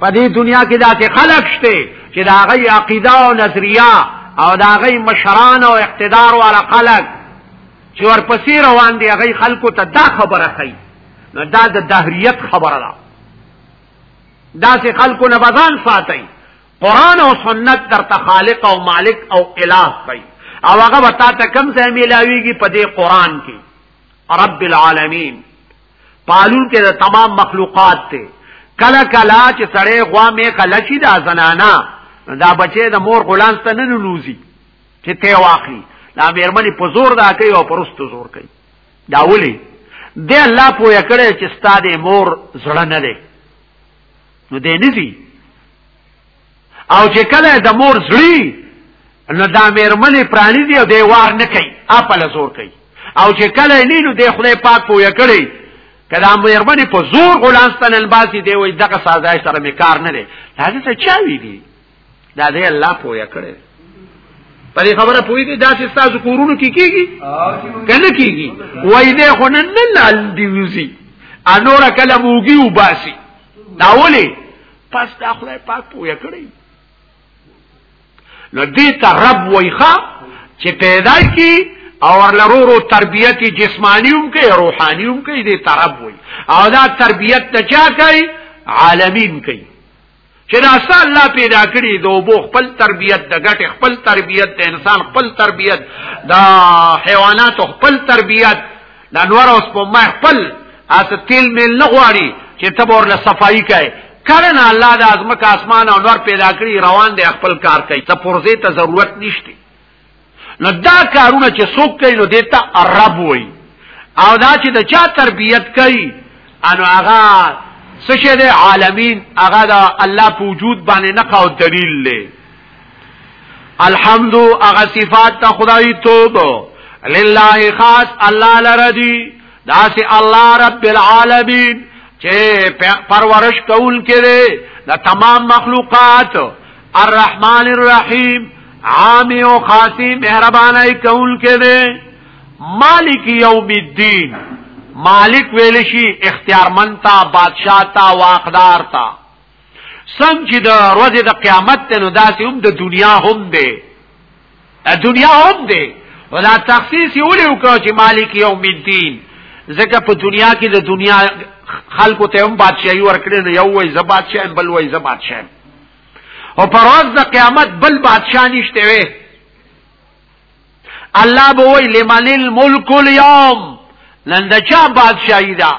په دې دنیا کې داسې خلک شته چې د هغوی عقیده او نظریه او د هغوی مشران او اقتدار والا خلک چې ورپسې روان دي هغوی خلکو ته دا خبره ښیي نو دا د دهریت خبره ده داسې خلکو نه بزان ساتي قرآن او سنت در خالق او مالک او الہ کوي او هغه وتا ته کم ځای ملاويږي په دې قرآن کې رب العالمین پالون کې د تمام مخلوقات ته کله کله چې سړی غوا مې کله شي دا زنانا دا بچي د مور غلان ته نه نوزي چې ته واخلي دا مېرمنې په زور دا کوي او پرستو زور کوي دا ولي د الله پوهه کړې چې ستاده مور زړه نه دی نو دې نه دي او چې کله د مور زړی نو دا مېرمنې پرانی دی او دی وار نه کوي اپل زور کوي او چې کله نه نو د خدای پاک پوهه کړی کله مېرمنې په زور غلانستان الباسي دی وای دغه سازش سره مې کار نه لري دا څه چا وی دی دا دې الله پوهه کړی په دې خبره پوي دي دا چې تاسو کورونو کې کیږي کنه کیږي وای دې خو نن نه لال دی وزي انور کله موږي وباسي دا ولي پس د خدای پاک پوهه کړی نو دې ته رب وایخه چې پیدا کی او لرورو تربیت جسمانی هم کوي روحانی هم کوي دې ته رب وای او دا تربیت ته چا کوي عالمین کوي چې دا الله پیدا کړی د وبو خپل تربیت د غټ خپل تربیت د انسان خپل تربیت دا حیوانات خپل تربیت دا نور اوس په ما خپل اس تیل میل نه غواړي چې ته ور له صفائی کوي کله نه الله د ازمکه اسمان او نور پیدا کړی روان دی خپل کار کوي ته پرځې ته ضرورت نشته نو دا کارونه چې څوک کوي نو دیتا عرب وای او دا چې د چا تربیت کوي انو هغه سشه د عالمین هغه د الله په وجود باندې نه قاو دلیل لري الحمد اغا صفات تا خدای توب لله خاص الله لردی داس الله رب العالمین چې پرورش کول کړي د تمام مخلوقات الرحمن الرحیم عام او خاصی مهربانای کول کړي مالک یوم الدین مالک ویل شي اختیارمن تا بادشاہ تا واقدار تا څنګه چې د ورځې د قیامت ته نو داسې هم د دنیا هم دی د دنیا هم دی ولا تخصیص یې ولې وکړو چې مالک یوم الدین ځکه په دنیا کې د دنیا خلکو ته هم بادشاہي ورکړي نه یو وای زه بادشاہ بل وای زه بادشاہ او پر ورځ د قیامت بل بادشاہ نشته وي الله به وای لمن الملک اليوم نن د چا بادشاہي دا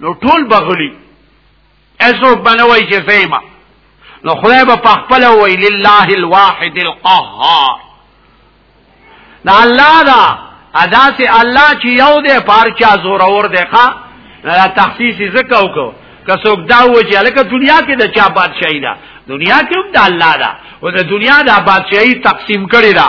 نو ټول بغلی اسو بنوي چې فیما نو خدای به پخپل وی لله الواحد القهار دا الله دا ادا سي الله چې یو دې پارچا زور اور دې ښا دا تخصیص زکه وکړو که څوک دا و چې لکه دنیا کې د چا بادشاہي ده دنیا کې هم د الله ده او د دنیا د بادشاہي تقسیم کړي ده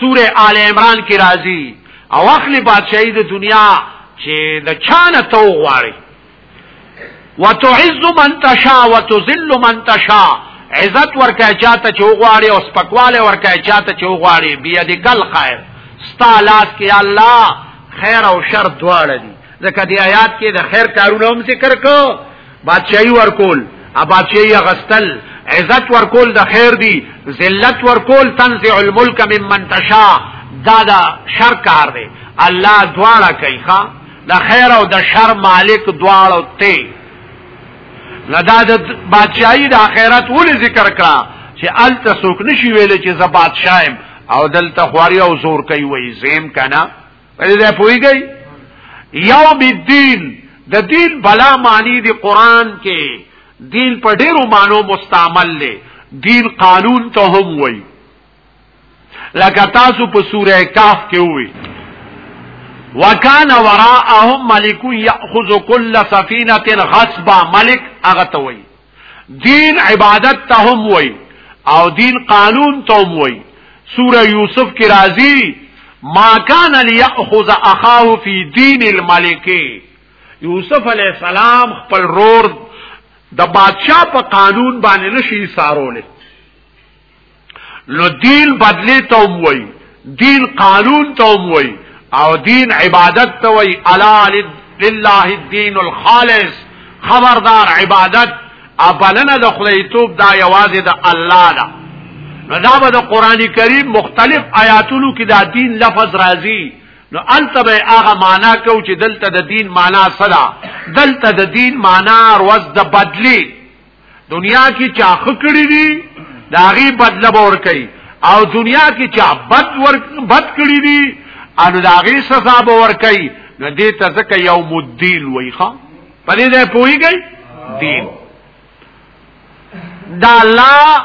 سوره آل عمران کې راځي او اخلي بادشاہي د دنیا چې د چانه تو غواړي وتعز من تشاء وتذل من تشاء عزت ورکه چاته چې غواړي او سپکواله ورکه چاته چې غواړي بیا دې کل خیر ستا لاس کې الله خیر او شر دواړه دي ځکه دې آیات کې د خیر کارونه هم ذکر کو بادشاہي ورکول ابادشاہي غستل عزت ورکول د خیر دی ذلت ورکول تنزع الملک ممن تشا دا دا شر کار دی الله دواړه کوي ښا د خیر او د شر مالک دواړه ته لدا د بادشاہي د اخرت ولې ذکر کړه چې ال تسوک نشي ویل چې زه بادشاہم او دلته خواري او زور کوي وې زم کنه پدې ده پويږي یوم الدین د دین بلا معنی دی قران کې دین په ډیرو معنو مستعمل دی دین قانون ته هم وای لکه تاسو په سوره کهف کې وای وکان وراءهم ملک یاخذ كل سفینه غصبا ملک اغتوی دین عبادت ته هم وای او دین قانون ته هم وای سوره یوسف کې راځي ما کان لیاخذ اخاه فی دین الملک یوسف علی السلام خپل رور د بادشاہ په قانون باندې نشي سارولې نو دین بدلی ته وای دین قانون ته وای او دین عبادت ته وای الا لله الدین الخالص خبردار عبادت ابلنه د خدای توپ دا یوازې د الله ده نو دا به د قران کریم مختلف آیاتونو کې دا دین لفظ راځي نو الته به هغه معنا کو چې دلته د دین معنا صدا دلته د دین معنا روز د بدلی دنیا کې چا خکړی دي دا غي بدله ور کوي او دنیا کې چا بد ور بد کړی دي انو دا غي سزا به ور کوي نو دې ته ځکه یوم الدین وای ښا په دې ځای پويږي دین دا الله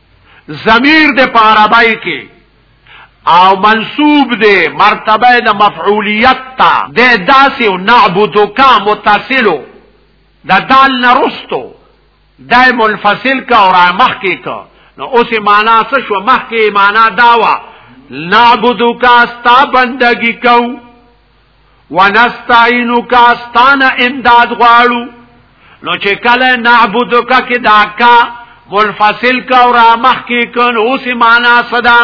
ضمیر د پارابای کې او منصوب دی مرتبه د مفعولیت تا د داسې او نعبدو کا متصلو د دال نرستو دای منفصل کا او رامخ کې کا نو اوسې معنا څه شو مخ کې معنا داوا نعبدو کا ستا بندگی کو ونستعینک استان امداد غواړو نو چې کله نعبدک کې داکا منفصل کا او رامخ کې کن اوس معنا صدا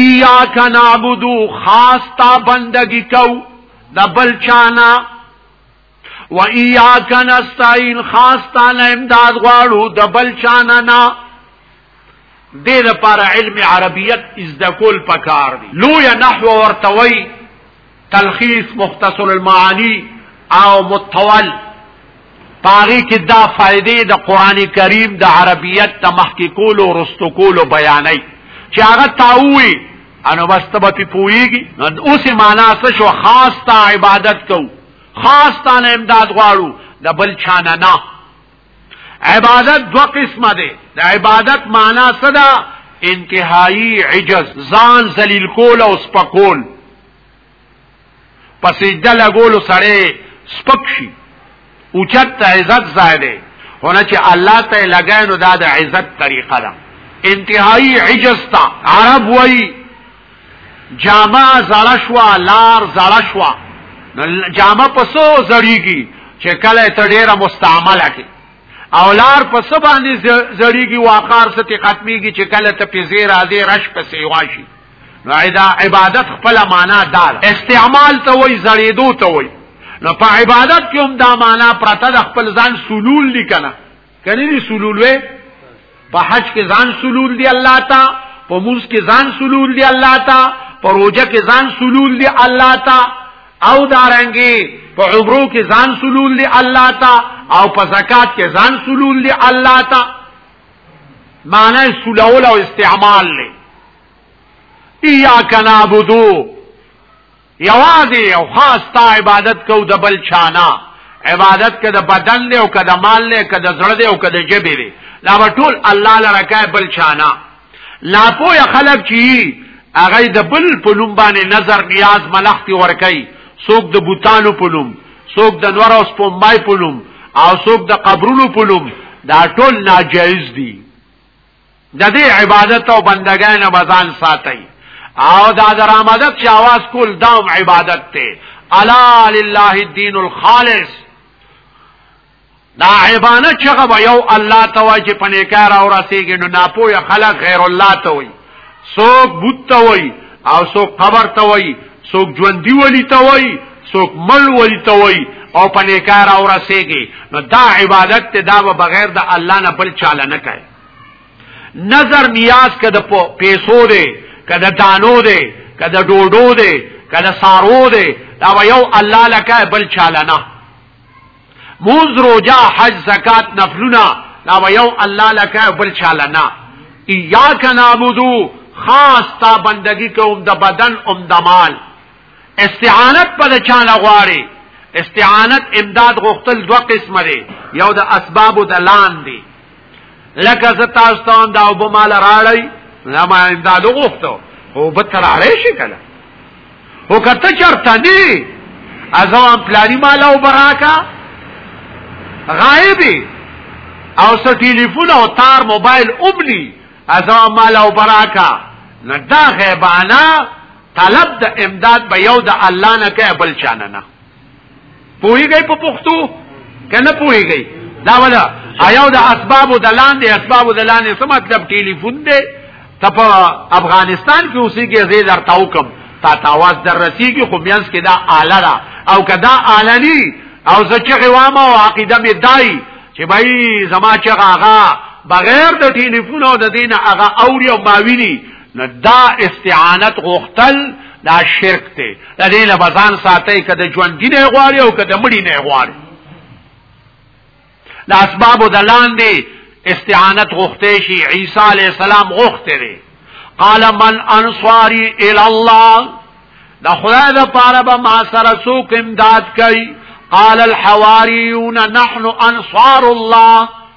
ایاک نعبدو خاص تا بندگی کو د بل چانا و ایاک نستعين خاص تعالی امداد غواړو د بل چانه نه د لپاره علم عربیت از د کول پکار دی لوی نحو ورتوي تلخیص مختصر المعانی او متول پاغي کې دا فائدې د قران کریم د عربیت د محققول او رستقول بیانې چې هغه تاوي انو واستبه پويږي اوس معنا څه شو خاص تا عبادت کوو خاص تانه امداد غواړو د بل چانه نه عبادت دو قسمه ده د عبادت معنا څه ده انتهایی عجز ځان ذلیل کول او سپکول پس سجده لګول سره سپک شي اوچت ته عزت ځای دی هونه چې الله ته لګای نو دا د عزت طریقه ده انتهایی عجز تا عرب وای جامه زړه شوا لار زړه شوا جامه پسو زړیږي چې کله ته ډیره مستعمله کې او لار په څه باندې زړیږي واقار څه ته ختميږي چې کله ته په زیر راځي رش په سیواشي نو دا عبادت خپل معنا دا استعمال ته وای زړیدو ته وای نو په عبادت کې هم دا معنا پرته د خپل ځان سلول لیکنه کني دي سلول وې په حج کې ځان سلول دي الله تا په موس کې ځان سلول دي الله تا په روزه کې ځان سلول دي الله تا او دارنګي په عمرو کې ځان سلول دي الله تا او په زکات کې ځان سلول دي الله تا معنی سلول او استعمال له اياک نعبدو یوازې او خاص تا عبادت کو د بل چانا عبادت که د بدن دی او که د مال دی که د زړه دی او که د جبې دی دا به ټول الله لره کوي بل چانا ناپوهه خلک چې هغه د بل په لوم باندې نظر نیاز ملختی ور کوي څوک د بوتانو په لوم څوک د نور اوس په مای په لوم او څوک د قبرونو په لوم دا ټول ناجایز دي د دې عبادت او بندګۍ نه بزان ساتي او دا د رامدد چې आवाज کول دا عبادت ته الا لله الدين الخالص دا عیبانه چغه به یو الله ته وای چې پنیکار او رسیږي نو ناپوهه خلق غیر الله ته وای څوک بوت ته وای او څوک قبر ته وای څوک ژوندۍ ولی ته وای څوک مل ولی ته وای او په نیکار او رسېږي نو دا عبادت ته دا بغیر د الله نه بل چاله نه کوي نظر نیاز کده په پیسو دی کده دانو دی کده ډوډو دی کده سارو دی دا یو الله لکه بل چاله نه موز روجا حج زکات نفلونه دا به یو الله لکه بل چاله نه ایاک نعبدو خاص تا بندگی کوم د بدن او د مال استعانت په چاله غواړي استعانت امداد غوښتل دوه قسمه دي یو د اسباب د لاندې لکه زه تاسو ته دا او به مال راړی نه ما امداد غوښتو او به تر اړې شي کله او کته چرته دی ازوان پلانی مال او براکا غایبی او سه ټلیفون او تار موبایل اوبلی ازوان مال او براکا نه دا غیبانا طلب د امداد به یو د الله نه کې بل چانه نه پوهیږئ په پښتو کنه پوهیږئ دا ولا آیا د اسباب د لاندې اسباب د لاندې څه مطلب ټلیفون دی ته په افغانستان کې اوسېږي زه درته وکم تا تاواز در رسیږي خو میانس کې دا آله ده او کدا آله ني او زه چې غوامه او عقیده می دای چې بای زما چې هغه بغیر د ټلیفون او د دین هغه اوري او ماویني نو دا استعانت غوښتل دا شرک دی د دې نه بزان ساتي کده ژوند دی نه غواړي او کده مړی نه غواړي د اسباب د لاندې استعانت غوښته شي عيسى عليه السلام غوښته لري قال من انصاري الى الله د خدای د پاره به ما سره څوک امداد کوي قال الحواريون نحن انصار الله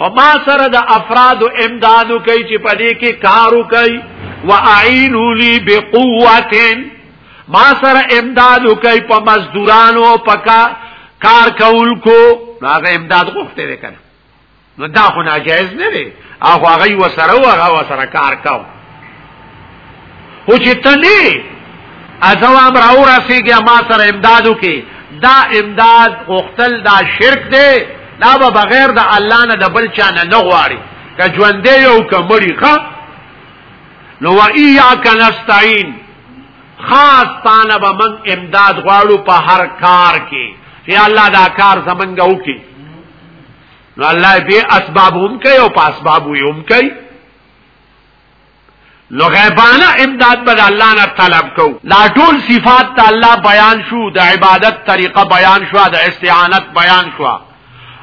او ما سره د افراد امدادو کوي چې په دې کې کارو کوي واعینوا لی بقوتن ما سره امدادو کوي په مزدورانو په کار کول کو هغه امداد غوښته وکنه نو دا خو ناجایز نه دی هغه هغه وسره هغه وسره کار کاو او چې تنه ازوام راو راسیږي ما سره امدادو کې دا امداد غختل دا شرک دی دا به بغیر د الله نه د بل چا نه نه غواړي که ژوندې یو کمړي ښا نو و ایاک نستعين خاص تانه به من امداد غواړو په هر کار کې یا الله دا کار زمنګ وکي نو الله به اسباب هم کوي او په اسباب هم کوي نو غیبانه امداد به الله نه طلب کو دا ټول صفات ته الله بیان شو د عبادت طریقه بیان شو د استعانت بیان شو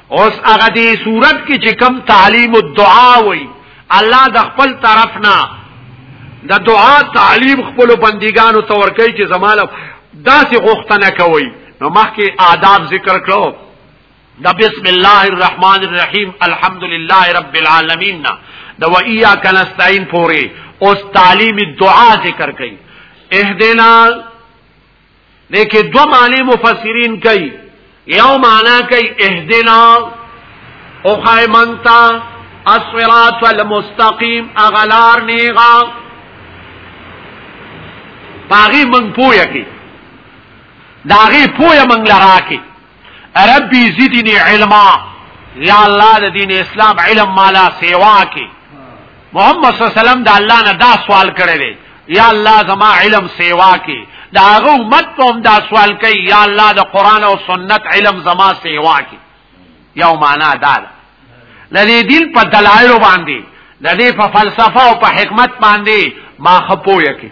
اوس هغه دې صورت کې چې کم تعلیم الدعا وای الله د خپل طرف نه د دعا تعلیم خپل بندګانو ته ورکړي چې زماله داسې غوښتنه کوي نو مخکې آداب ذکر کړو د بسم الله الرحمن الرحیم الحمد لله رب العالمین نا د و ایاک نستعين پوری اوس تعلیم دعا ذکر کړي اهدنا لیکه دو معنی مفسرین کوي یو معنا کوي اهدنا او خایمنتا الصراط المستقیم اغلار نیغا پاغي من پویا کی داغي پویا من لرا کی ربي زدني علما یا الله د دین اسلام علم مالا سیوا کې محمد صلی الله علیه وسلم د الله نه دا سوال کړی دی یا الله زما علم سیوا کې دا هغه امت په هم دا سوال کوي یا الله د قران او سنت علم زما سیوا کې یو معنا دا ده د دې دین په دلایل باندې د دې په فلسفه او په حکمت باندې ما خپو یکي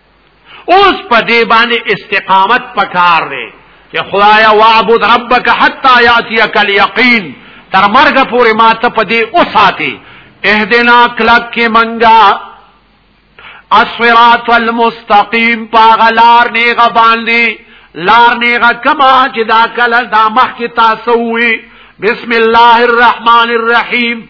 اوس په دې باندې استقامت پکار دی چې خدای واعبد ربک حتا یاتیک الیقین تر مرګ پورې ما ته په دې اوساته اهدنا کلک کې منګا اسرات المستقیم پاغلار نیغه باندې لار نیغه کما چې دا کله دا مخ کې تاسو وي بسم الله الرحمن الرحیم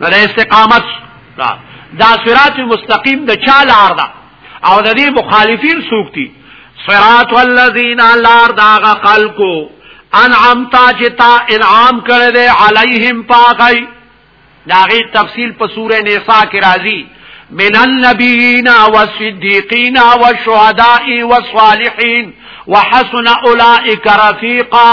نو د استقامت دا صراط مستقیم د چا لار ده او د دې مخالفین څوک دي صراط الذین لار دا خلقو انعمت جتا انعام کړی دی علیهم پاغی داغی تفصیل په سوره نساء کې راځي من النبیین والصدیقین والشهداء والصالحین وحسن اولئک رفیقا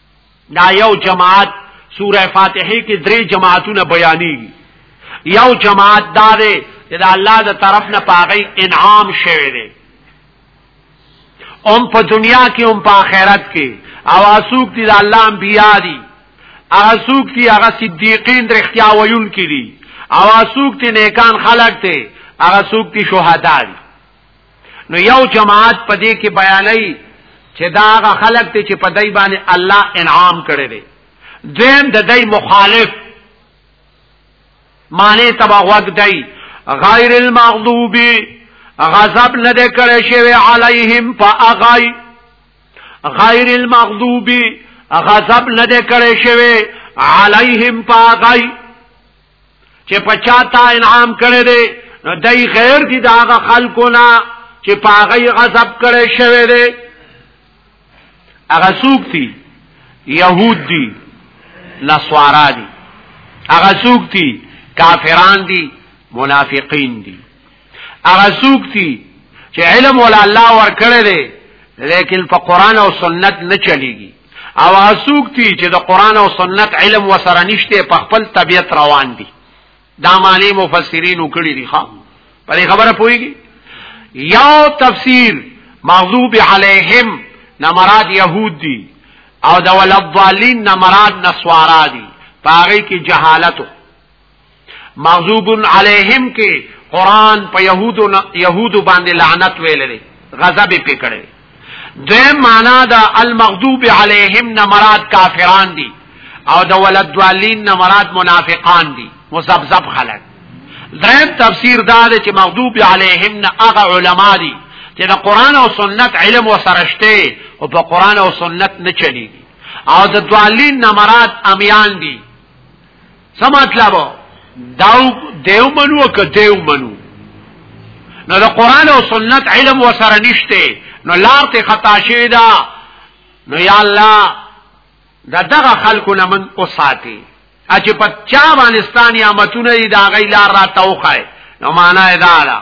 دا یو جماعت سوره فاتحه کې درې جماعتونه بیانېږي یو جماعت دا دی چې د الله د طرف نه پاغي انعام شوی دی هم په دنیا کې هم په آخرت کې او اسوک دي د الله انبیا دي هغه سوک دي هغه صدیقین د اختیا ویون کې دي او اسوک دي نیکان خلق دي هغه سوک دي شهدا دي نو یو جماعت په دې کې بیانای چې دا هغه خلک ته چې په دای باندې الله انعام کړی دی دیم د دای مخالف معنی تبا وګ دای غیر المغضوب غضب نه دې کړی شوی علیهم فاغای غیر المغضوب غضب نه دې کړی شوی علیهم فاغای چې پچا تا انعام کړی دی نو دای غیر دي دا هغه خلکو نه چې پاغي غضب کړي شوی دی هغه سوق دي يهود دي نصارا دي هغه سوق دي کافران دي منافقین دي هغه څوک دي چې علم ول الله ورکړي دي لیکن په قران او سنت نه چلیږي او هغه څوک دي چې د قران او سنت علم وسره نشته په خپل طبيعت روان دي دا معنی مفسرین وکړي دي ښا پرې خبره پويږي یو تفسیر مغضوب علیهم نمراد یهود دي او د ولضالین نمراد نسوارا دي پاره کې جهالتو مغضوب علیهم کې قران په يهودو يهودو باندې لعنت ویل لري غضب یې پکړي د معنا دا المغضوب علیهم نه مراد کافران دي او د ولد دوالین نه مراد منافقان دي مزبذب خلک دریم تفسیر دا دی چې مغضوب علیهم نه هغه علما دي چې د قران او سنت علم وسرشته او په قران او سنت نه چلیږي او د دوالین نه مراد امیان دي څه مطلب داو دیو منو او که دیو منو نو د قران او سنت علم وسره نشته نو لار ته خطا شوی دا نو یا الله دا دغه خلکو نه من اوساتی اچ په چا افغانستان یا متونه دی دا غی لار را توخای نو معنا دا دا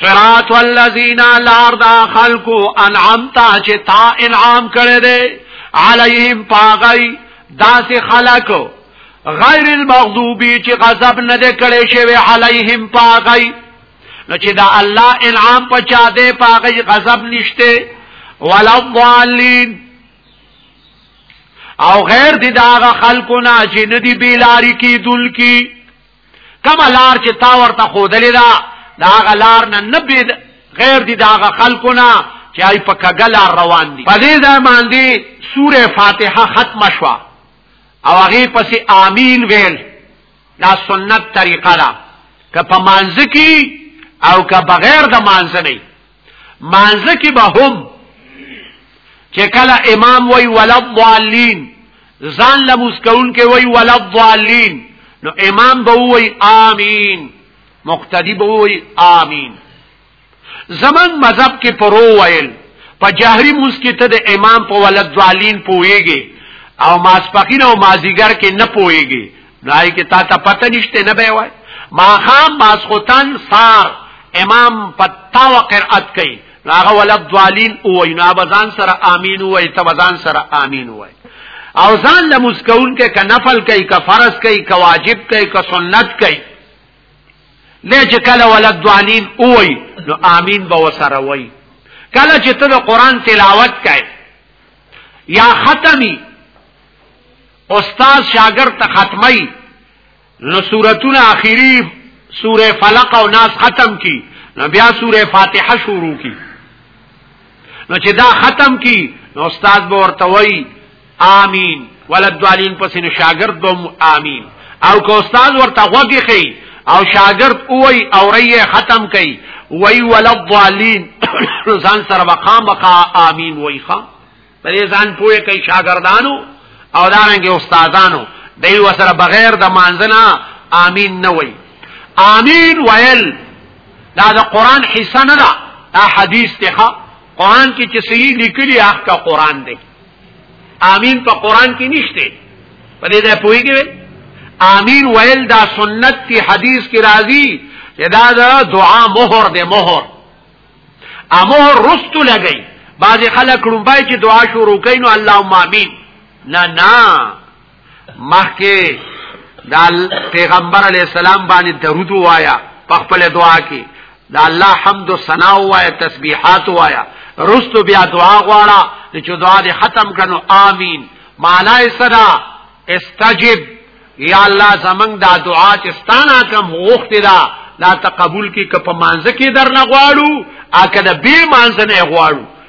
صراط الذین لار دا خلکو انعمت چې تا انعام کړی دی علیهم پاغی داسې خلکو غیر المغضوبی چې غضب نه دې کړې شوی علیهم پاغی نو چې دا الله انعام پچا دې پاغی غضب نشته ولا الضالین او غیر دې دا خلکو نه چې ندی بیلاری کی دل کی کما لار چې تا ورته خودلې دا دا غلار نه نبی غیر دې دا خلکو نه چې ای په کګل روان دي په دې ځای باندې سوره فاتحه ختمه شوه او هغه پسې امين ویل دا سنت طریقه ده که په مانځ کې او که بغیر د مانځ نه مانځ کې به هم چې کله امام وای ولد ضالین ځان لمس کون کې وای ولد ضالین نو امام به وای امين مقتدی به وای امين زمنګ مذهب کې پرو ویل په جهري موس کې ته د امام په ولد دوالین پويږي او ماسپخین او مازیګر کې نه پويږي نای کې تا ته پته نشته نه به وای ما خام ماسختن سار امام پتا و قرات کوي هغه ولد دوالین او وینا بزان سره امین وای ته بزان سره امین وای او ځان لمسکون کې ک نفل کوي ک فرض کوي ک واجب کوي ک سنت کوي نه چې کله ولد دوالین اوي نو امين به وسره وي کله چې ته د قران تلاوت کوي یا ختمي استاد شاګرد ته ختمي نو سورتونه اخیری سوره فلق او ناس ختم کی نو بیا سوره فاتحه شروع کی نو چې دا ختم کی نو استاد به ورته وای امين ولدوالین پس نو شاګرد به امين او که استاد ورته غوږی خي او شاګرد وای او ری ختم کړي وای ولدوالین ځان سره وقام وقا امين وای ښا پرې ځان پوهه کوي شاګردانو او دارنګ استادانو دوی وسره بغیر د مانځنه امين نه وای امين ویل دا د قران حصہ نه ده دا حدیث دی ښا قران کې چې صحیح لیکلي هغه کا قران دی امین په قران کې نشته په دې ځای پوهیږي امین ویل دا سنت دی حدیث کې راځي دا دا دعا مہر دی مہر امور رست لګی بعضی خلک رومبای چې دعا شروع کین نو اللهم امین نه نه مخکې دا پیغمبر علی السلام باندې درود وایا په خپل دعا کې دا الله حمد و ثنا وایا تسبیحات وایا رستو بیا دعا غواړه چې دعا دې ختم کړو امين معنا یې صدا استجب یا الله زمنګ دا دعا چې ستانه کم غوښته دا لا تقبل کی که په مانزه کې در نه غواړو اکه د به مانزه نه غواړو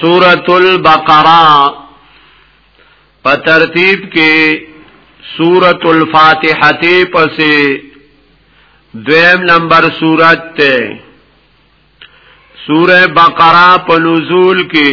سورۃ البقرہ په ترتیب کې سورۃ الفاتحه ته پسې دویم نمبر سورۃ ته سورہ بقرہ په نزول کې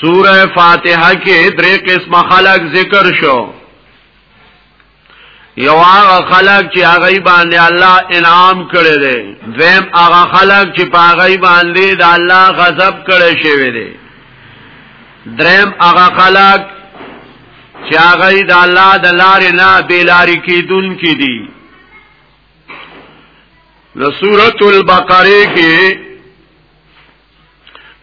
سوره فاتحه کې درې قسم خلق ذکر شو یو هغه خلق چې هغه باندې الله انعام کړی دی دویم هغه خلق چې په هغه باندې د الله غضب کړی شوی دی دریم هغه خلق چې هغه د الله د لارې نه بیلاری کیدون کی دي د سورۃ البقره کې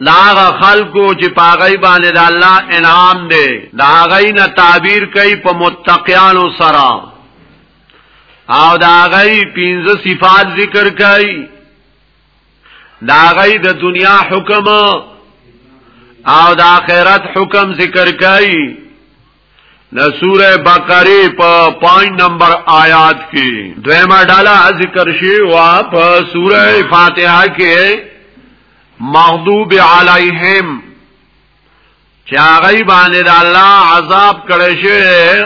داغه خلقو چې پاغی باندې د الله انعام دی داغه نه تعبیر کوي په متقیانو سره او داغه پنځه صفات ذکر کوي داغه د دنیا حکم او د آخرت حکم ذکر کوي د سوره بقره په 5 نمبر آیات کې دویمه ډاله ذکر شوی و په سوره فاتحه کې مغضوب علیهم چې هغه باندې د الله عذاب کړی شوی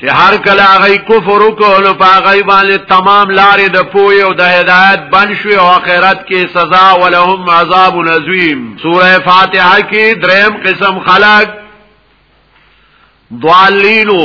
چې هر کله هغه کفر وکړ نو هغه باندې تمام لارې د پوی او د هدایت بند شو او آخرت کې سزا ولهم عذاب عظیم سوره فاتحه کې دریم قسم خلق ضالینو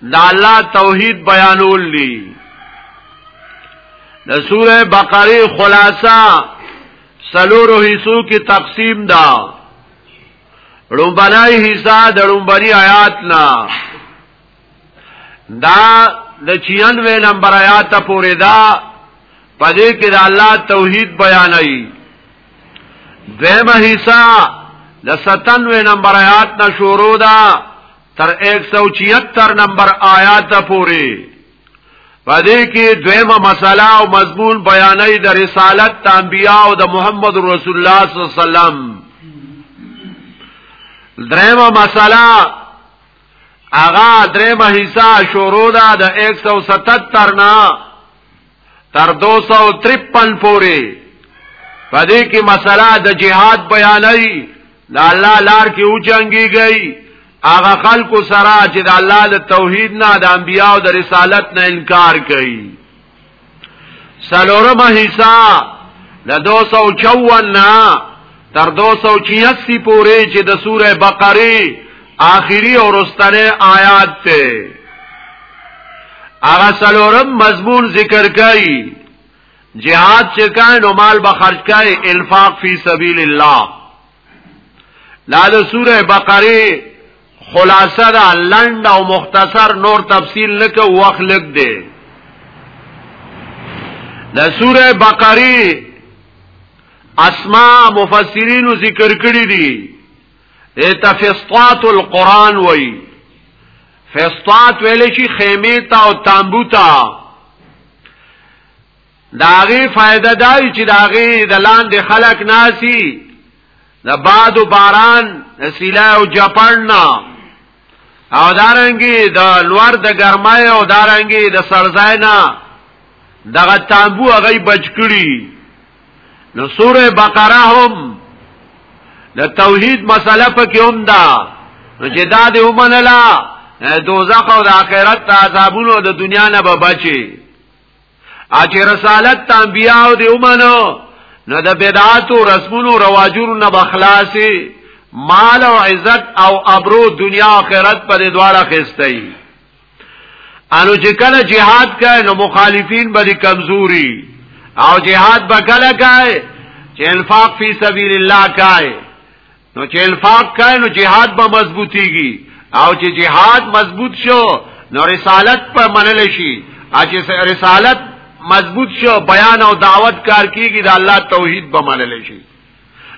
د الله توحید بیانول دي د سوره بقره خلاصہ سلورو حصو کې تقسیم دا رومبنای حصہ د رومبنی آیات نا دا د 96 نمبر آیات پورې دا پدې کې د الله توحید بیانای دیمه حصہ د 97 نمبر آیات نا شروع دا تر 176 نمبر آیات پورې پدې کې دویمه مسله او مضمون بیانې د رسالت تنبیه او د محمد رسول الله صلی الله علیه وسلم دریمه مسله اغا دریمه حصہ شروع ده د 177 نه تر 253 پورې پدې کې مسله د جهاد بیانای د الله لار کې او جنگيږي هغه خلکو سره چې د الله د توحید نه د انبیا او د رسالت نه انکار کوي سلورمه حصہ د 254 نه تر 286 پورې چې د سوره بقره آخري او رستنه آیات ته هغه سلورم مضمون ذکر کړي جهاد چې کای نو مال به خرج کای انفاق فی سبیل الله لاله سوره بقره خلاصه دا لند او مختصر نور تفصیل نکو وخت لګ دی د سوره بقره اسماء مفسرین ذکر کړی دي ایت فسطات القرآن وی فسطات ویلی چی خیمه تا او تامبو تا داغی فائدہ دای چې داغی دلان دی خلق ناسی د باد و باران سیلا او جپړنا او دارنګي د دا لوړ د ګرمای او دارنګي د دا سرځای نه دغه تابو هغه بچ کړي نو سوره بقره هم د توحید مسله پکې هم دا نو چې دا دې ومنله دوزخ او د آخرت عذابونو د دنیا نه به بچي اچ رسالت ته انبیاء دی ومنو نو د بدعات او رسمونو رواجونو نه بخلاصي مال او عزت او ابرو دنیا او آخرت په دې دواړه خستای انو چې کله jihad کوي نو مخالفین به کمزوري او jihad به کله کوي چې انفاق فی سبیل الله کوي نو چې انفاق کای نو جهاد به مضبوطیږي او چې جهاد مضبوط شو نو رسالت په منل شي چې رسالت مضبوط شو بیان او دعوت کار کیږي د الله توحید به منل شي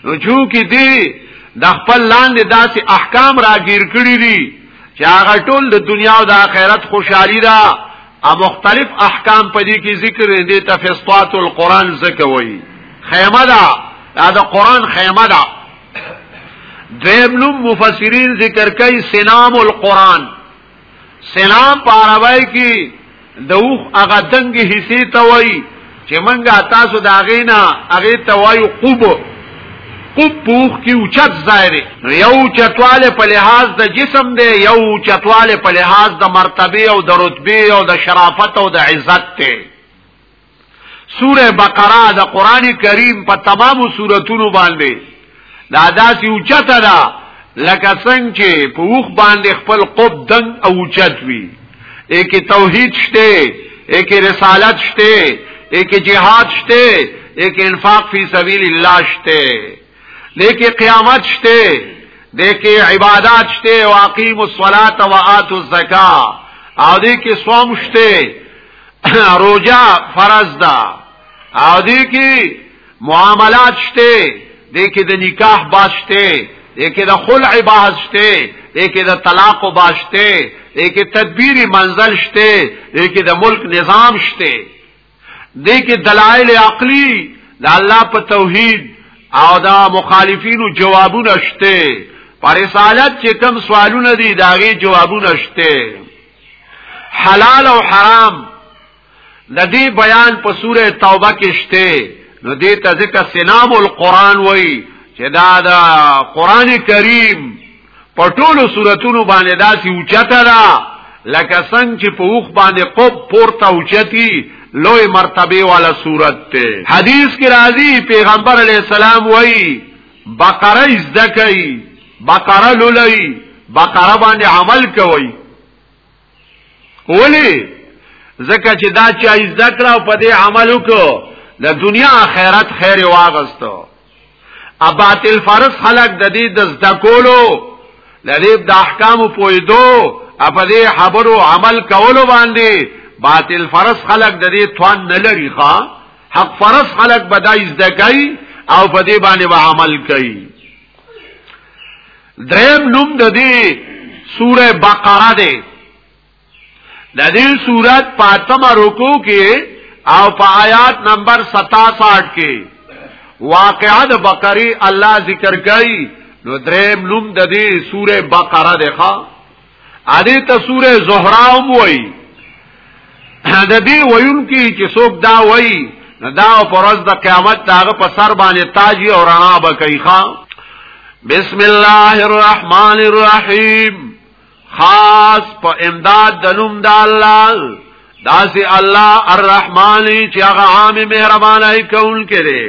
نو جو کې دی د خپل لاندې داسې احکام راګیر کړی دي چې هغه ټول د دنیا او د آخرت خوشحالي ده ا مختلف احکام په دې کې ذکر دي ته فسطات القرآن زکه وایي خیمه دا دا قرآن خیمه دا دیم نوم مفسرین ذکر کوي سلام القرآن سلام په عربی کې د اوخ هغه دنګ حصے ته وایي چې منګه تاسو دا غینا هغه توایو قوب قوب پوخ کی اوچت ظاهر یو چتواله په لحاظ د جسم دی یو چتواله په لحاظ د مرتبه او د رتبه او د شرافت او د عزت ته سوره بقره د قران کریم په تمامو سوراتونو باندې دا داسې اوچته ده لکه څنګه چې په وخ باندې خپل قب دن او اوچت وي اکی توحید شته اکی رسالت شته اکی جهاد شته اکی انفاق فی سبیل الله شته لیکي قیامت شته دیکي عبادت شته واقیم الصلاۃ و آتو الزکاۃ او دې کې صوم شته روزه فرض ده او دې کې معاملات شته دې کې د نکاح باشته دې کې د خلع بحث شته دې کې د طلاق باشته دې کې تدبیر منزل شته دې کې د ملک نظام شته دې کې دلایل عقلی د الله په توحید او دا مخالفینو جوابونه شته پر رسالت چې کوم سوالونه دي داغي جوابونه شته حلال او حرام د دې بیان په سوره توبه کې شته نو دې ته ځکه سنام القرآن وای چې دا د قران کریم په ټولو سوراتونو باندې داسې اوچته ده لکه څنګه چې په اوخ باندې قب پورته اوچتی لوی مرتبه والا صورت ته حدیث کې راځي پیغمبر علی السلام وای بقره زکای بقره لولای بقره باندې عمل کوي ولی زکه چې دا چا زده کړ او په دې عمل وکړو د دنیا آخرت خیر واغستو اباطل فرض خلق د دې د زده کولو د دې د احکام پویدو په دې خبرو عمل کولو باندې باطل فرض خلق د دې توان نه لري ښا حق فرض خلق بدای زده کوي او په دې باندې عمل کوي دریم نوم د دې سوره بقره ده د دې سورات پاتمه رکو کې او په آیات نمبر 67 کې واقعا د بقره الله ذکر کوي نو دریم نوم د دې سوره بقره ده ښا ادي ته سوره زهرا هم وای د دې ویون کې چې څوک دا وای نه دا پرز د قیامت داغه په سر باندې تاج او رڼا به کوي ښا بسم الله الرحمن الرحیم خاص په امداد د نوم د الله داسې الله الرحمن چې هغه عام مهربانای کول کړي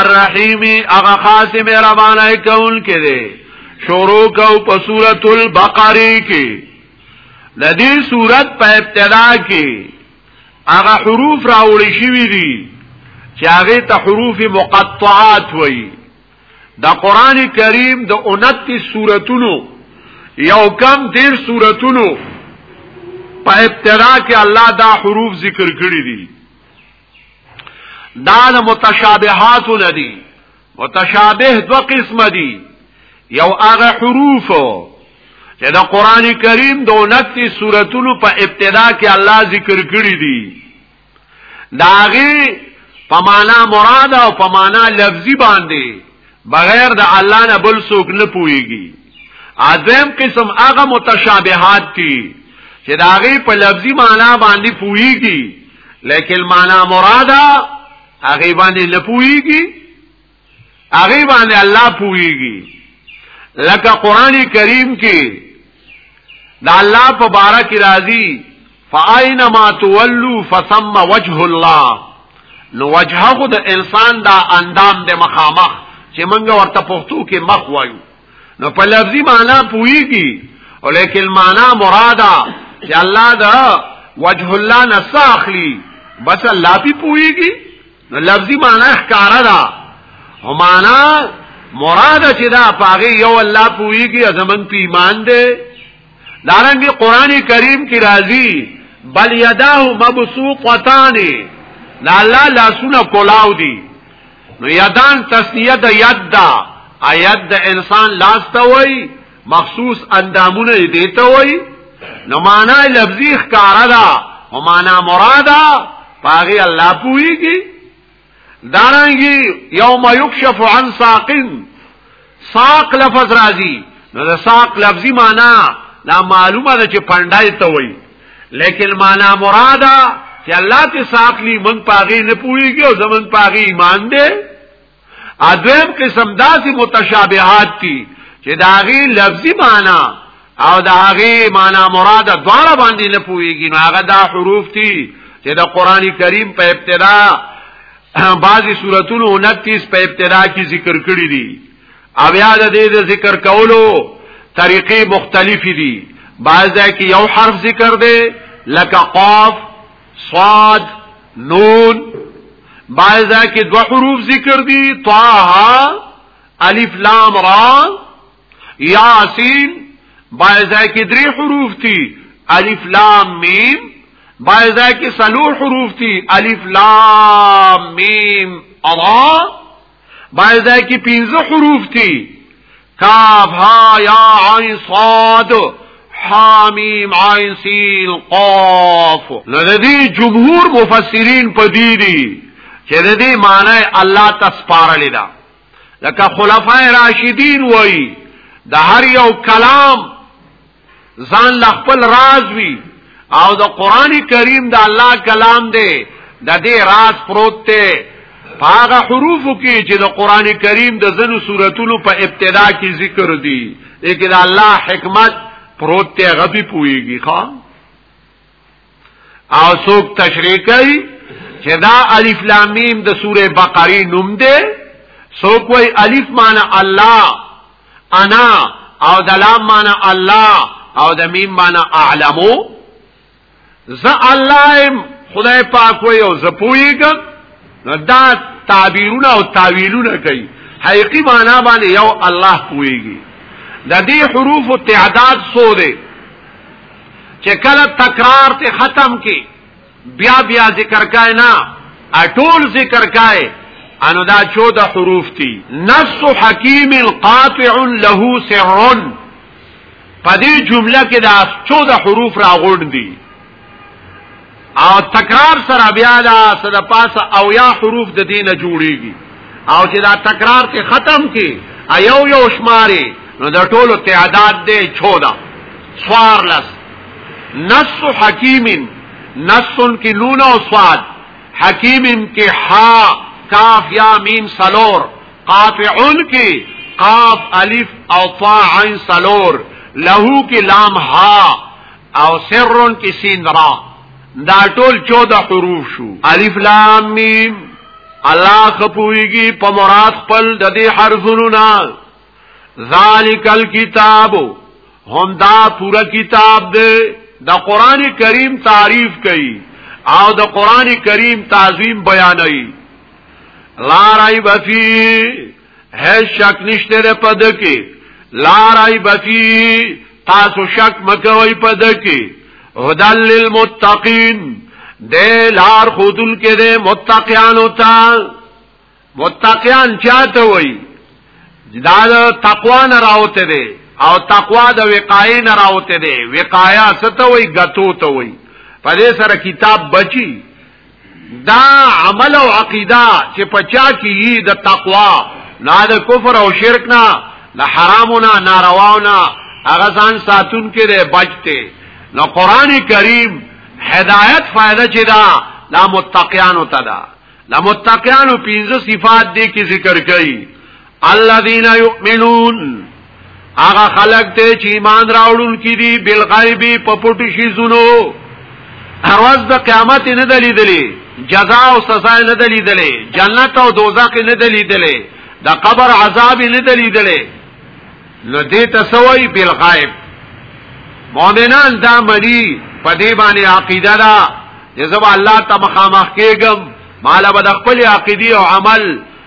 الرحیم هغه خاص مهربانای کول کړي شروع کو په سورۃ البقره کې لدی سورۃ په ابتدا کې هغه حروف راوړي شوی دي چې هغه ته حروف مقطعات وایي دا قران کریم د 29 سوراتونو یو کم دیر سوراتونو په ابتدا کې الله دا حروف ذکر کړی دي دا د متشابهات نه دي متشابه دو قسم دي یو هغه حروف چې د قران کریم د 29 سوراتونو په ابتدا کې الله ذکر کړی دي داغي په معنا مراد او په معنا لفظي باندې بغیر د الله نه بل څوک نه پويږي اذم قسم هغه متشابهات دي چې داغي په لفظي معنا باندې پويږي لیکن معنا مراد هغه باندې نه پويږي هغه باندې الله پويږي لکه قران کریم کې دا الله په بارا کې راځي فاینما تولوا فثم وجه الله نو وجهه خود انسان دا اندام د مخامخ چې منګه ورته پښتو کې مخ وایو نو په لفظي معنا پويږي ولیکن معنا مرادا چې الله دا وجه الله نساخلی بس الله پی پويږي نو لفظي معنی ښکارا ده او معنا مراد چې دا پاغه یو الله پويږي زمون په ایمان ده دارنګ قران کریم کې راځي بل یداه مبسوطتان لا لا لاسونه کولاو دي نو یدان تسنیه د ید دا آیت د انسان لاس ته وای مخصوص اندامونه دې ته وای نو معنا لفظي ښکارا ده او معنا مراده پاغي الله پويږي دارنګي یوم یکشف عن ساقین ساق لفظ راځي نو د ساق لفظي معنا دا معلومه ده چې پندای ته وای لیکن معنا مراده چې الله ته ساق لی من پاغي نه پويږي او زمون پاغي ایمان دی ادویم قسم داسې متشابهات دي چې دا غي لفظي معنی او دا غي معنی مراد دواړه باندې نه پويږي نو هغه دا حروف دي چې د قران کریم په ابتدا بعضی سوراتونو 29 په ابتدا کې ذکر کړی دي او یاد دې د ذکر کولو طریقې مختلفې دي بعضی کې یو حرف ذکر دی لکه قاف صاد نون بعضا کې دو حروف ذکر دي طه الف لام را یاسین بعضا کې درې حروف دي الف لام میم بعضا کې سلو حروف دي الف لام میم را باید دا کې پنځه حروف دي کاف ها یا عین صاد حامیم عین سین قاف لدی جمهور مفسرین په دې دي چې د دې معنی الله تسپارل دا لکه خلفای راشدین وای د هر یو کلام ځان لا خپل راز وی او د قران کریم د الله کلام دی د دې راز پروت دی هغه حروف کې چې د قران کریم د زنو سوراتونو په ابتدا کې ذکر دي لیکن الله حکمت پروت دی غبي پويږي ښا او څوک تشریح کوي چې دا الف لام میم د سوره بقره نوم دی څوک وای الف معنی الله انا او د لام معنی الله او د میم معنی اعلمو ز الله خدای پاک وای او زپویګم نو دا تعبیرونه او تاویلونه کوي حقیقی معنی باندې یو الله پویږي د دې حروف تعداد سو دی چې کله تکرار ته ختم کی بیا بیا ذکر کای نه اټول ذکر کای انو دا 14 حروف دي نص حکیم قاطع له سر پدې جمله کې دا 14 حروف راغونډ دي او تکرار سره بیا دا سره پاسه او یا حروف د دین جوړیږي او چې دا تکرار ته ختم کی ایو یو شماري نو د ټولو تعداد دی 14 سوار لس نص حکیم نص کی نون او صاد حکیم کی حا کاف یا میم سلور قاطعون کی قاف الف او طا عین سلور له کی لام ها او سرون کی سین را دا ټول 14 حروف شو الف لام میم الله خپويږي په مراد خپل د دې حرفونو نه ذالک الکتاب هم دا پورا کتاب دی د قران کریم تعریف کوي او د قران کریم تعظیم بیانوي لا رایب فی هیڅ شک نشته ر په دکی لا رای بفی تاسو شک مکوي په دکی هدل للمتقین د لار خودل کې د متقیان ہوتا متقیان چاته وای دا تقوا نه راوته دي او تقوا د وقایې نه راوته دي وقایا ستوي غتو ته وای په دې سره کتاب بچي دا عمل او عقیده چې پچا کی د تقوا نه د کفر او شرک نه د حرامو نه نارواو نه هغه ځان ساتون کې دی بچته نو قران کریم هدایت فائدہ چې دا لا متقیانو ته دا لا متقیانو پنځه صفات دي کې ذکر کړي الذين يؤمنون هغه خلق ته چې ایمان راوړل کړي بل غیبی په پټو شي زونو اواز د قیامت نه دلی دلی جزاء او سزا نه دلی دلی جنت او دوزخ نه دلی دلی د قبر عذاب نه دلی دلی نو دې تسوي بل غیب مؤمنان دا مری په دې باندې عقیده ده چې زما الله ته مخامخ کېږم مال به د خپل عقیده او عمل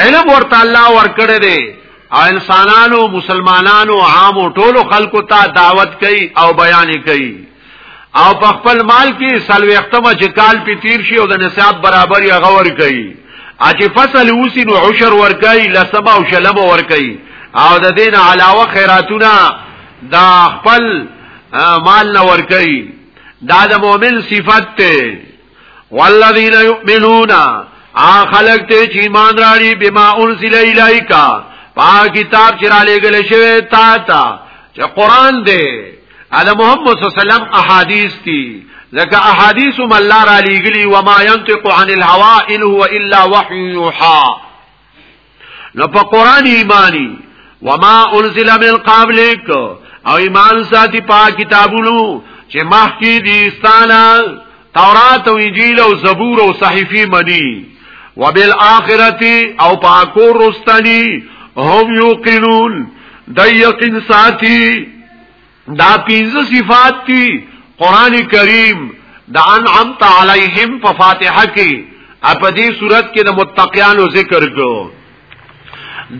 علم ورته الله ورکړی دی او انسانانو مسلمانانو عام او ټولو خلکو ته دعوت کوي او بیان کوي او په خپل مال کې سلوختمه چې کال په تیر شي او د نصاب برابر یا غور کوي اچې فصل اوسي نو عشر ور کوي لسبا او شلم ور کوي او د دین علاوه خیراتونه دا خپل مال نه ور کوي دا د مؤمن صفت ته والذین یؤمنون ا خلق ته چې ایمان راړي بما انزل الیکا پا کتاب چې را لېګل شوی تا تا چې قران دی اله محمد صلی الله علیه وسلم احادیث دي ځکه احادیث هم الله را لېګلی و ما ينطق عن الهوى ان هو الا وحي يوحى نو په قران ایمانی وما انزل من قبلک او ایمان ساتي په کتابونو چې مخکې دي ستانه تورات او انجیل او زبور او صحیفه منی وبالآخرتی او پاکو رستنی هم یوقنون د یقین ساتي دا پینځه صفات دي قران کریم د انعام علیهم په فاتحه کې په دې صورت کې د متقینو ذکر کو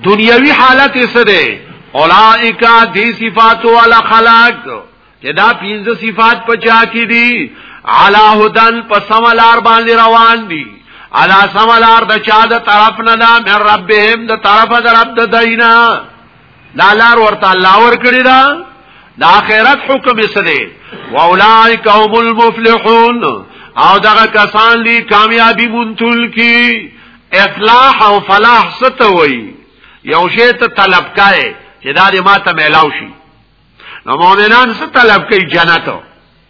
دنیوي حالت یې څه ده اولائک دې صفات والا خلق چې دا پینځه صفات په چا کې دي علا هدن په سملار باندې روان دي علا سملار د چا د طرف نه ده من ربهم د طرف د رب د دینه دا لار ورته الله ور کړی دا د آخرت حکم یې سره واولائک هم المفلحون او دغه کسان دي کامیابی مونتل کی اصلاح او فلاح ست وای یو شی ته طلب کای چې دا دې ما ته ملاو شي نو مؤمنان ست طلب کوي جنت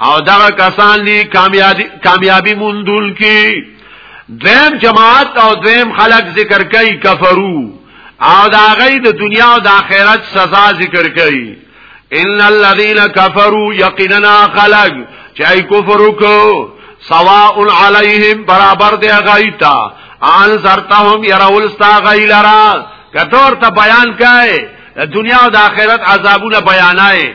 او دغه کسان دي کامیابی کامیابی مندول کی دویم جماعت او دویم خلق ذکر کوي کفرو او دا غي د دنیا او د آخرت سزا ذکر کوي ان الذين كفروا يقينا خلق چای کفر وکړو سواء عليهم برابر دی غیتا ان زرتهم يرول استا غیلرا کتور ته بیان کای دنیا او د آخرت عذابونه بیانای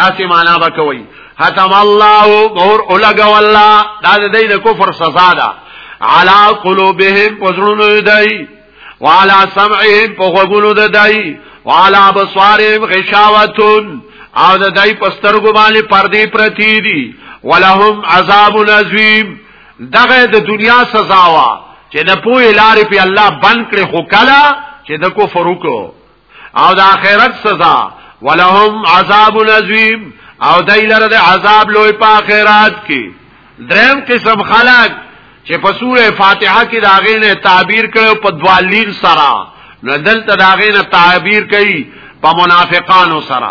داسې معنا به کوي ختم الله مور اولګ والله دا د دې د کفر سزا ده علا قلوبهم پزړونو دی وعلى سمعهم په غوګونو د دای وعلى بصارهم غشاوتون او د دای په سترګو باندې پردې پرتی دي ولهم عذاب عظیم دغه د دنیا سزا وا چې د پوی لارې په الله بند کړي خو کلا چې د کفر وکړو او د آخرت سزا ولهم عذاب عظیم او دای لره د عذاب لوی په آخرت کې دریم قسم خلق چې په سوره فاتحه کې داغې نه تعبیر کړو په دوالین سره نو دلته داغې نه تعبیر کړي په منافقانو سره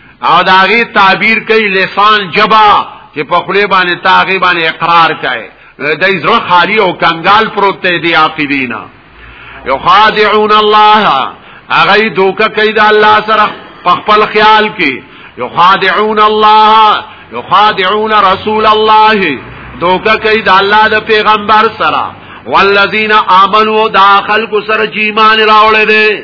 او دا غي تعبیر کوي لسان جبا چې په خلی باندې تاغي باندې اقرار کوي دای زړه خالی او کنګال پروت دی دی عقیدینا یخادعون الله اغه دوکه کوي د الله سره په خپل خیال کې یخادعون الله یخادعون رسول الله دوکه کوي د الله د پیغمبر سره والذین آمنوا داخل کو سره ایمان راوړل دي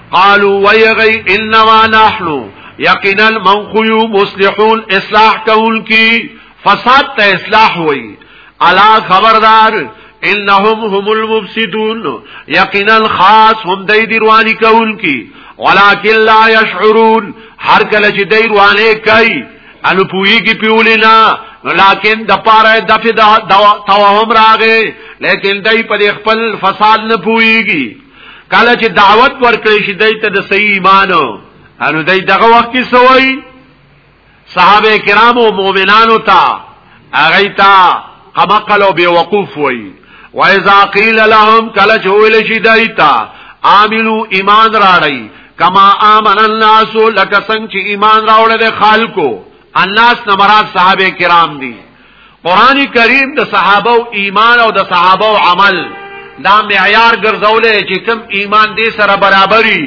قالوا ويغي انما نحن یقینا من خيو مصلحون اصلاح کول کی فساد ته اصلاح وای الا خبردار انهم هم المفسدون یقینا خاص هم دای دی رواني کول کی ولكن لا يشعرون هر کله چې دای روانه کوي انو پوئی کی پیولی نا لیکن د پاره د فدا توهم راغې لیکن دای په خپل فساد نه پوئیږي کله چې دعوت ورکړي شي دای ته د صحیح ایمانو انو دای دغه وخت کې سوی صحابه کرام او مؤمنانو ته هغه ته قمقل او بیوقوف وای و اذا قیل لهم کله چې ویل شي دای ته عاملو ایمان راړی کما امن الناس لکه څنګه چې ایمان راوړل خلکو الناس نمرات صحابه کرام دي قران کریم د صحابه او ایمان او د صحابه او عمل دا معیار ګرځولې چې کوم ایمان دې سره برابرۍ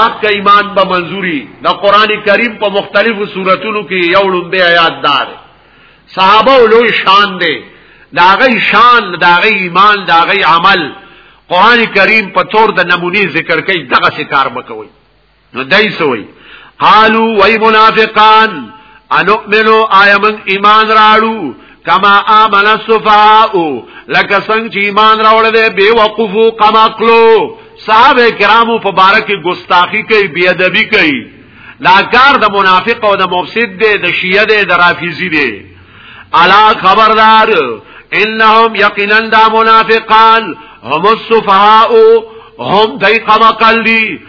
اپ کا ایمان به منظوري د قران کریم په مختلفو سوراتونو کې یو لومبه آیات دار صحابه لوی شان دي دا غي شان دا غي ایمان دا غي عمل قران کریم په تور د نمونی ذکر کوي دغه سکار مکوي نو دای سوی قالو وای منافقان انؤمنو آیا من ایمان راړو کما آمن الصفاء لکه څنګه چې ایمان راوړل دی بے وقفو کما کلو صحابه کرامو په باره کې ګستاخی کوي بی ادبی کوي دا کار د منافق او د مفسد دی د شیعه دی د رافیزی دی الا خبردار انهم یقینا دا منافقان هم الصفاء هم دای قما قلبی